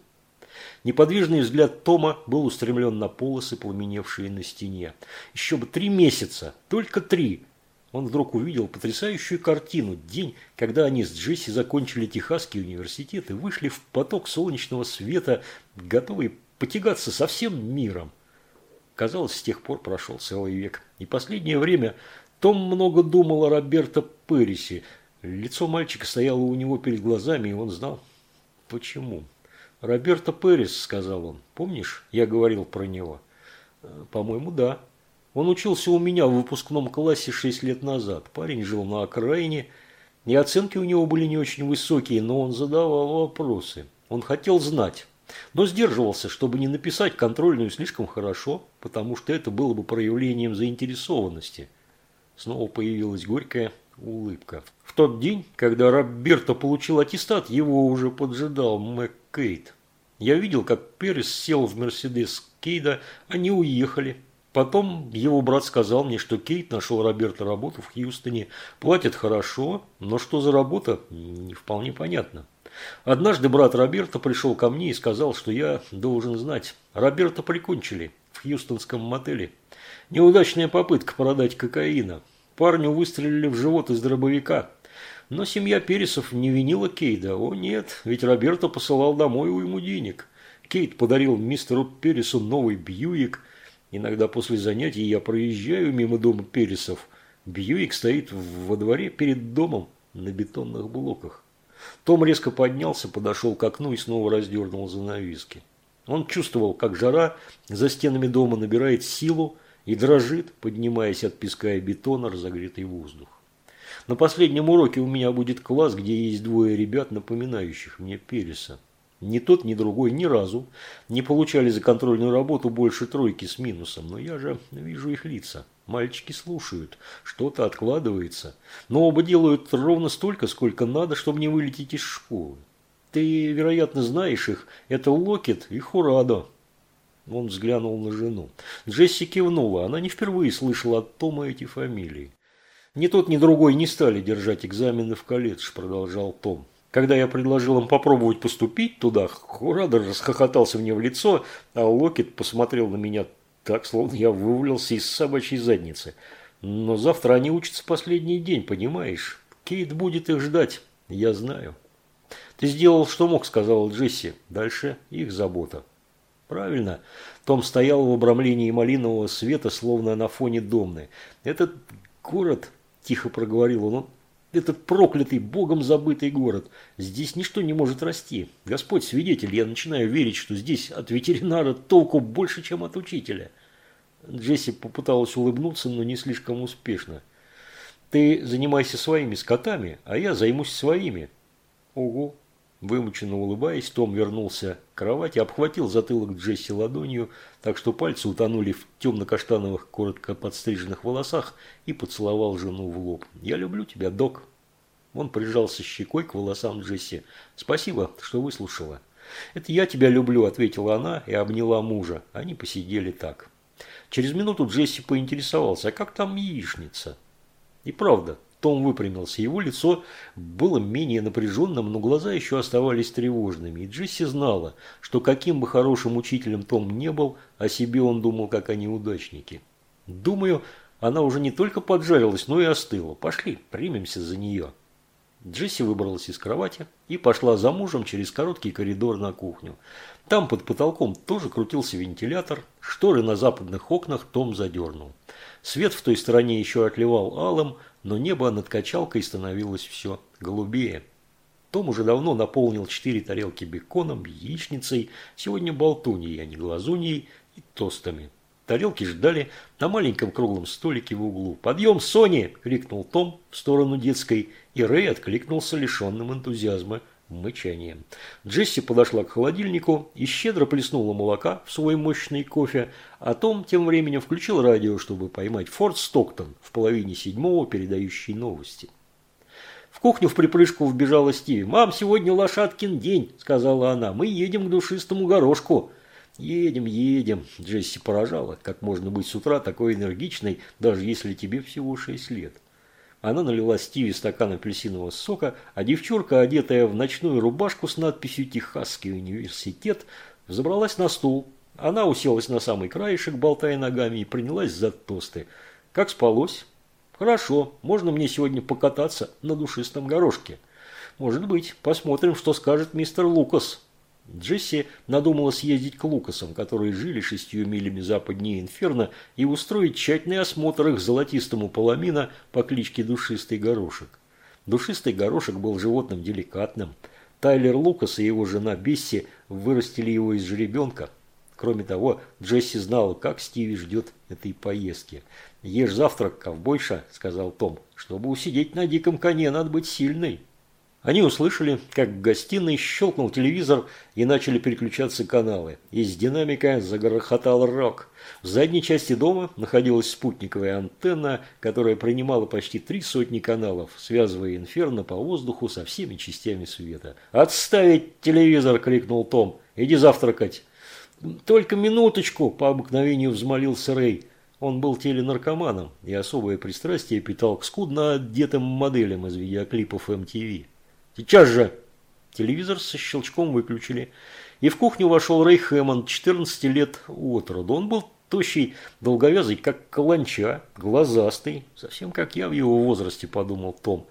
Speaker 1: Неподвижный взгляд Тома был устремлен на полосы, пламеневшие на стене. Еще бы три месяца, только три. Он вдруг увидел потрясающую картину. День, когда они с Джесси закончили Техасский университет и вышли в поток солнечного света, готовые потягаться со всем миром. Казалось, с тех пор прошел целый век. И последнее время том много думал о Роберто Перрисе. Лицо мальчика стояло у него перед глазами, и он знал, почему. «Роберто Перрис», – сказал он. «Помнишь, я говорил про него?» «Э, «По-моему, да. Он учился у меня в выпускном классе шесть лет назад. Парень жил на окраине, и оценки у него были не очень высокие, но он задавал вопросы. Он хотел знать, но сдерживался, чтобы не написать контрольную слишком хорошо, потому что это было бы проявлением заинтересованности. Снова появилась горькая улыбка. В тот день, когда Роберто получил аттестат, его уже поджидал МакКейт. Я видел, как Перес сел в Мерседес Кейда, они уехали. Потом его брат сказал мне, что Кейт нашел Роберта работу в Хьюстоне. Платят хорошо, но что за работа, не вполне понятно. Однажды брат Роберта пришел ко мне и сказал, что я должен знать. Роберта прикончили в хьюстонском мотеле. Неудачная попытка продать кокаина. Парню выстрелили в живот из дробовика. Но семья Пересов не винила Кейда. О нет, ведь Роберто посылал домой уйму денег. Кейт подарил мистеру Пересу новый Бьюик. Иногда после занятий я проезжаю мимо дома Пересов. Бьюик стоит во дворе перед домом на бетонных блоках. Том резко поднялся, подошел к окну и снова раздернул занавески. Он чувствовал, как жара за стенами дома набирает силу и дрожит, поднимаясь от песка и бетона разогретый воздух. На последнем уроке у меня будет класс, где есть двое ребят, напоминающих мне Переса. Ни тот, ни другой ни разу не получали за контрольную работу больше тройки с минусом, но я же вижу их лица. Мальчики слушают, что-то откладывается, но оба делают ровно столько, сколько надо, чтобы не вылететь из школы. Ты, вероятно, знаешь их, это Локет и Хурадо. Он взглянул на жену. Джесси кивнула, она не впервые слышала от Тома эти фамилии. «Ни тот, ни другой не стали держать экзамены в колледж», – продолжал Том. Когда я предложил им попробовать поступить туда, Хурадер расхохотался мне в лицо, а Локет посмотрел на меня так, словно я вывалился из собачьей задницы. Но завтра они учатся последний день, понимаешь? Кейт будет их ждать, я знаю. Ты сделал, что мог, сказал Джесси. Дальше их забота. Правильно. Том стоял в обрамлении малинового света, словно на фоне домны. Этот город, тихо проговорил он, этот проклятый, богом забытый город. Здесь ничто не может расти. Господь свидетель, я начинаю верить, что здесь от ветеринара толку больше, чем от учителя. Джесси попыталась улыбнуться, но не слишком успешно. Ты занимайся своими скотами, а я займусь своими. Ого. Вымученно улыбаясь, Том вернулся к кровати, обхватил затылок Джесси ладонью, так что пальцы утонули в темно-каштановых, коротко подстриженных волосах и поцеловал жену в лоб. «Я люблю тебя, док». Он прижался щекой к волосам Джесси. «Спасибо, что выслушала». «Это я тебя люблю», – ответила она и обняла мужа. Они посидели так. Через минуту Джесси поинтересовался, а как там яичница? И правда, том выпрямился. Его лицо было менее напряженным, но глаза еще оставались тревожными. И Джесси знала, что каким бы хорошим учителем Том не был, о себе он думал, как о неудачнике. Думаю, она уже не только поджарилась, но и остыла. Пошли, примемся за нее. Джесси выбралась из кровати и пошла за мужем через короткий коридор на кухню. Там под потолком тоже крутился вентилятор, шторы на западных окнах Том задернул. Свет в той стороне еще отливал алым, но небо над качалкой становилось все голубее. Том уже давно наполнил четыре тарелки беконом, яичницей, сегодня болтуньей, а не глазуньей и тостами. Тарелки ждали на маленьком круглом столике в углу. «Подъем, Сони!» – крикнул Том в сторону детской, и Рэй откликнулся лишенным энтузиазма мычанием. Джесси подошла к холодильнику и щедро плеснула молока в свой мощный кофе, а Том тем временем включил радио, чтобы поймать Форд Стоктон в половине седьмого, передающий новости. В кухню в припрыжку вбежала Стиви. «Мам, сегодня лошадкин день», – сказала она. «Мы едем к душистому горошку». «Едем, едем», – Джесси поражала. «Как можно быть с утра такой энергичной, даже если тебе всего шесть лет?» Она налила Стиви стакан апельсинового сока, а девчурка, одетая в ночную рубашку с надписью «Техасский университет», взобралась на стул. Она уселась на самый краешек, болтая ногами, и принялась за тосты. «Как спалось?» «Хорошо. Можно мне сегодня покататься на душистом горошке?» «Может быть. Посмотрим, что скажет мистер Лукас». Джесси надумала съездить к Лукасам, которые жили шестью милями западнее Инферно, и устроить тщательный осмотр их золотистому поломина по кличке Душистый Горошек. Душистый Горошек был животным деликатным. Тайлер Лукас и его жена Бесси вырастили его из жеребенка. Кроме того, Джесси знала, как Стиви ждет этой поездки. «Ешь завтрак, ковбойша», – сказал Том. «Чтобы усидеть на диком коне, надо быть сильной». Они услышали, как в гостиной щелкнул телевизор и начали переключаться каналы. Из динамика загрохотал рок. В задней части дома находилась спутниковая антенна, которая принимала почти три сотни каналов, связывая инферно по воздуху со всеми частями света. «Отставить телевизор!» – крикнул Том. «Иди завтракать!» «Только минуточку!» – по обыкновению взмолился Рэй. Он был теленаркоманом и особое пристрастие питал к скудно одетым моделям из видеоклипов MTV. Сейчас же!» Телевизор со щелчком выключили. И в кухню вошел Рэй Хэммонд, 14 лет от роду. Он был тощий, долговязый, как каланча, глазастый, совсем как я в его возрасте, подумал Том.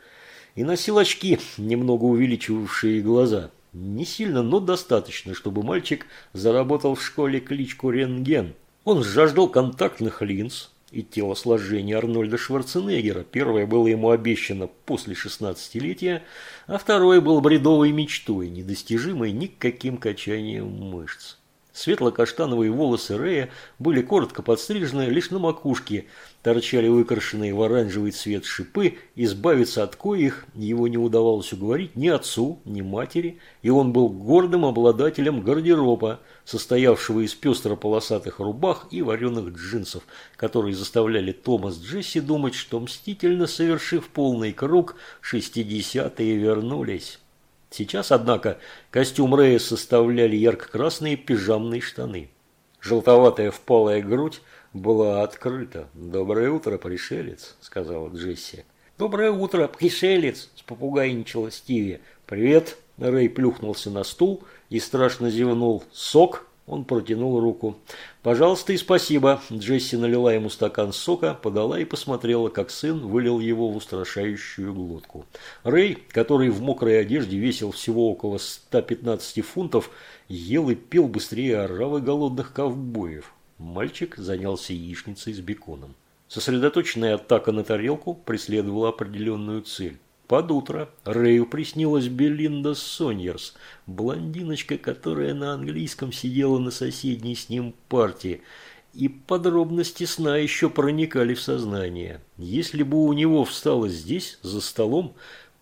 Speaker 1: И носил очки, немного увеличивавшие глаза. Не сильно, но достаточно, чтобы мальчик заработал в школе кличку Рентген. Он жаждал контактных линз, и телосложение Арнольда Шварценеггера. Первое было ему обещано после шестнадцатилетия, а второе было бредовой мечтой, недостижимой никаким качанием мышц. Светло-каштановые волосы Рея были коротко подстрижены лишь на макушке, торчали выкрашенные в оранжевый цвет шипы, избавиться от коих его не удавалось уговорить ни отцу, ни матери, и он был гордым обладателем гардероба, состоявшего из пестро-полосатых рубах и вареных джинсов, которые заставляли Тома с Джесси думать, что мстительно совершив полный круг, шестидесятые вернулись. Сейчас, однако, костюм Рэя составляли ярко-красные пижамные штаны. Желтоватая впалая грудь была открыта. «Доброе утро, пришелец», – сказала Джесси. «Доброе утро, пришелец», – с попугайничала Стиви. «Привет», – Рэй плюхнулся на стул и страшно зевнул. «Сок?» Он протянул руку. «Пожалуйста и спасибо». Джесси налила ему стакан сока, подала и посмотрела, как сын вылил его в устрашающую глотку. Рэй, который в мокрой одежде весил всего около 115 фунтов, ел и пил быстрее оравы голодных ковбоев. Мальчик занялся яичницей с беконом. Сосредоточенная атака на тарелку преследовала определенную цель. Под утро Рэю приснилась Белинда Соньерс, блондиночка, которая на английском сидела на соседней с ним партии, и подробности сна еще проникали в сознание. Если бы у него встало здесь, за столом,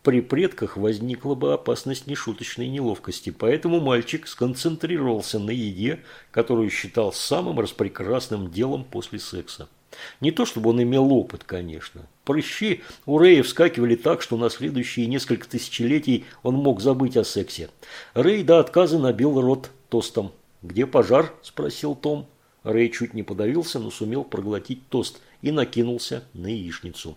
Speaker 1: при предках возникла бы опасность нешуточной неловкости, поэтому мальчик сконцентрировался на еде, которую считал самым распрекрасным делом после секса. Не то чтобы он имел опыт, конечно. Прыщи у Рэя вскакивали так, что на следующие несколько тысячелетий он мог забыть о сексе. Рэй до отказа набил рот тостом. «Где пожар?» – спросил Том. Рэй чуть не подавился, но сумел проглотить тост и накинулся на яичницу.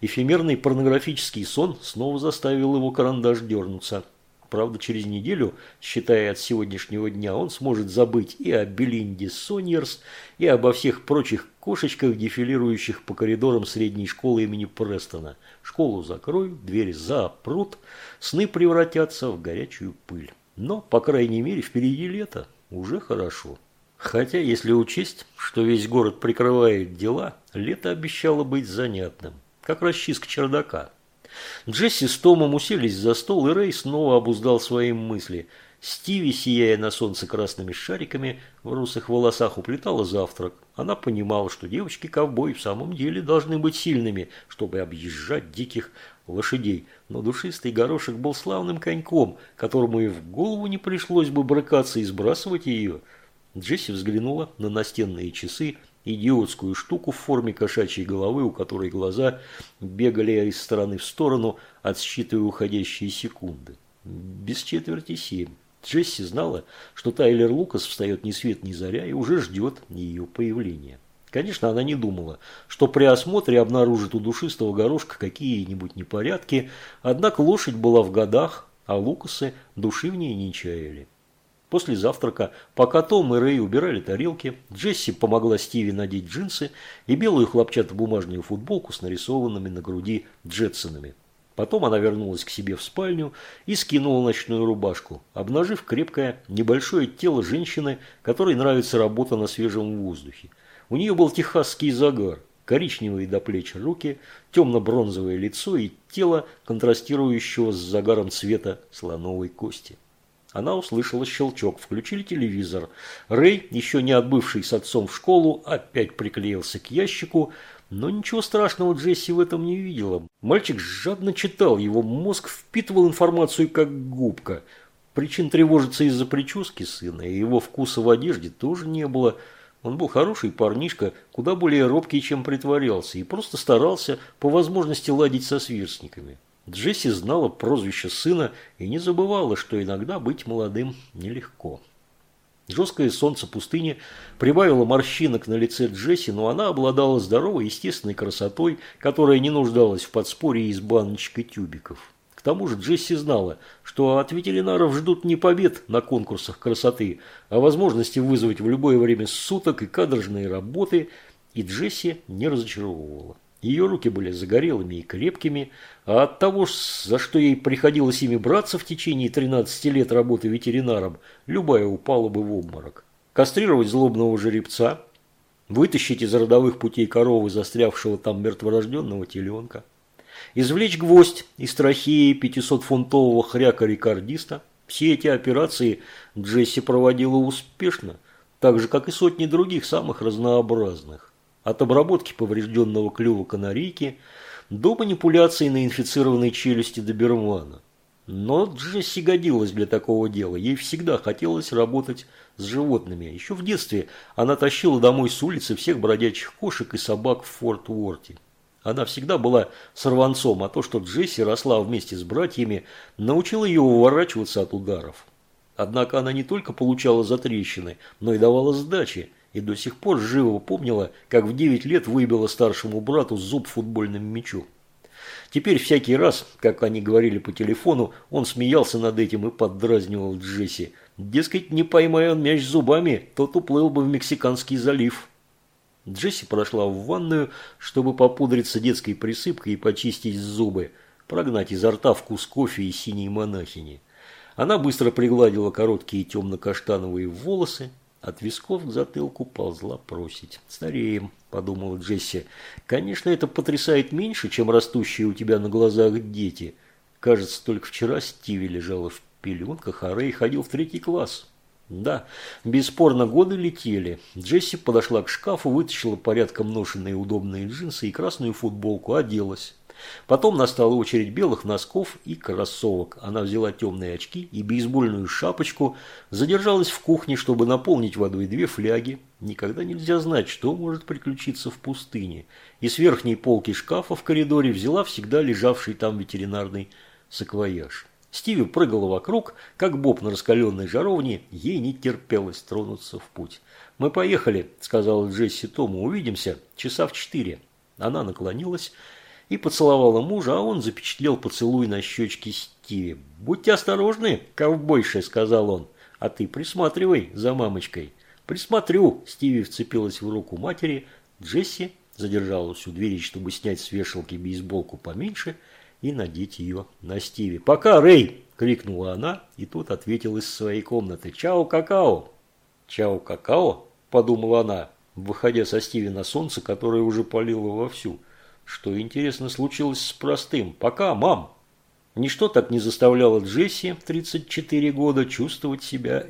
Speaker 1: Эфемерный порнографический сон снова заставил его карандаш дернуться. Правда, через неделю, считая от сегодняшнего дня, он сможет забыть и о Белинде Соньерс, и обо всех прочих кошечках, дефилирующих по коридорам средней школы имени Престона. Школу закроют, двери запрут, сны превратятся в горячую пыль. Но, по крайней мере, впереди лето. Уже хорошо. Хотя, если учесть, что весь город прикрывает дела, лето обещало быть занятным, как расчистка чердака. Джесси с Томом уселись за стол, и Рэй снова обуздал свои мысли. Стиви, сияя на солнце красными шариками, в русых волосах уплетала завтрак. Она понимала, что девочки-ковбои в самом деле должны быть сильными, чтобы объезжать диких лошадей. Но душистый горошек был славным коньком, которому и в голову не пришлось бы брыкаться и сбрасывать ее. Джесси взглянула на настенные часы идиотскую штуку в форме кошачьей головы, у которой глаза бегали из стороны в сторону, отсчитывая уходящие секунды. Без четверти семь. Джесси знала, что Тайлер Лукас встает ни свет ни заря и уже ждет ее появления. Конечно, она не думала, что при осмотре обнаружит у душистого горошка какие-нибудь непорядки, однако лошадь была в годах, а Лукасы души в ней не чаяли. После завтрака, пока Том и Рэй убирали тарелки, Джесси помогла Стиви надеть джинсы и белую хлопчатобумажную футболку с нарисованными на груди Джетсонами. Потом она вернулась к себе в спальню и скинула ночную рубашку, обнажив крепкое, небольшое тело женщины, которой нравится работа на свежем воздухе. У нее был техасский загар, коричневые до плеч руки, темно-бронзовое лицо и тело, контрастирующего с загаром цвета слоновой кости. Она услышала щелчок, включили телевизор. Рэй, еще не отбывший с отцом в школу, опять приклеился к ящику, но ничего страшного Джесси в этом не видела. Мальчик жадно читал, его мозг впитывал информацию как губка. Причин тревожиться из-за прически сына и его вкуса в одежде тоже не было. Он был хороший парнишка, куда более робкий, чем притворялся, и просто старался по возможности ладить со сверстниками. Джесси знала прозвище сына и не забывала, что иногда быть молодым нелегко. Жесткое солнце пустыни прибавило морщинок на лице Джесси, но она обладала здоровой естественной красотой, которая не нуждалась в подспорье из баночек и тюбиков. К тому же Джесси знала, что от ветеринаров ждут не побед на конкурсах красоты, а возможности вызвать в любое время суток и кадржные работы, и Джесси не разочаровывала. Ее руки были загорелыми и крепкими, а от того, за что ей приходилось ими браться в течение 13 лет работы ветеринаром, любая упала бы в обморок. Кастрировать злобного жеребца, вытащить из родовых путей коровы застрявшего там мертворожденного теленка, извлечь гвоздь из трахеи 500-фунтового хряка-рекордиста. Все эти операции Джесси проводила успешно – так же, как и сотни других самых разнообразных. От обработки поврежденного клюва канарейки до манипуляции на инфицированной челюсти добермана. Но Джесси годилась для такого дела. Ей всегда хотелось работать с животными. Еще в детстве она тащила домой с улицы всех бродячих кошек и собак в Форт Уорте. Она всегда была сорванцом, а то, что Джесси росла вместе с братьями, научила ее уворачиваться от ударов. Однако она не только получала затрещины, но и давала сдачи, и до сих пор живо помнила, как в 9 лет выбила старшему брату зуб футбольным мячом. Теперь всякий раз, как они говорили по телефону, он смеялся над этим и поддразнивал Джесси. Дескать, не поймая он мяч зубами, тот уплыл бы в Мексиканский залив. Джесси прошла в ванную, чтобы попудриться детской присыпкой и почистить зубы, прогнать изо рта вкус кофе и синей монахини. Она быстро пригладила короткие темно-каштановые волосы, от висков к затылку ползла просить. «Стареем», – подумала Джесси. «Конечно, это потрясает меньше, чем растущие у тебя на глазах дети. Кажется, только вчера Стиви лежала в пеленках, а Рэй ходил в третий класс». Да, бесспорно, годы летели. Джесси подошла к шкафу, вытащила порядком ношенные удобные джинсы и красную футболку, оделась. Потом настала очередь белых носков и кроссовок. Она взяла темные очки и бейсбольную шапочку, задержалась в кухне, чтобы наполнить водой две фляги. Никогда нельзя знать, что может приключиться в пустыне. И с верхней полки шкафа в коридоре взяла всегда лежавший там ветеринарный саквояж. Стиви прыгала вокруг, как боб на раскаленной жаровне, ей не терпелось тронуться в путь. «Мы поехали», – сказала Джесси Тому, – «увидимся часа в четыре». Она наклонилась и поцеловала мужа, а он запечатлел поцелуй на щечке Стиви. «Будьте осторожны, ковбойша», – сказал он, – «а ты присматривай за мамочкой». «Присмотрю», – Стиви вцепилась в руку матери. Джесси задержалась у двери, чтобы снять с вешалки бейсболку поменьше и надеть ее на Стиви. «Пока, Рэй!» – крикнула она, и тот ответил из своей комнаты. «Чао, какао!» «Чао, какао?» – подумала она, выходя со Стиви на солнце, которое уже палило вовсю. Что, интересно, случилось с простым? Пока, мам. Ничто так не заставляло Джесси в 34 года чувствовать себя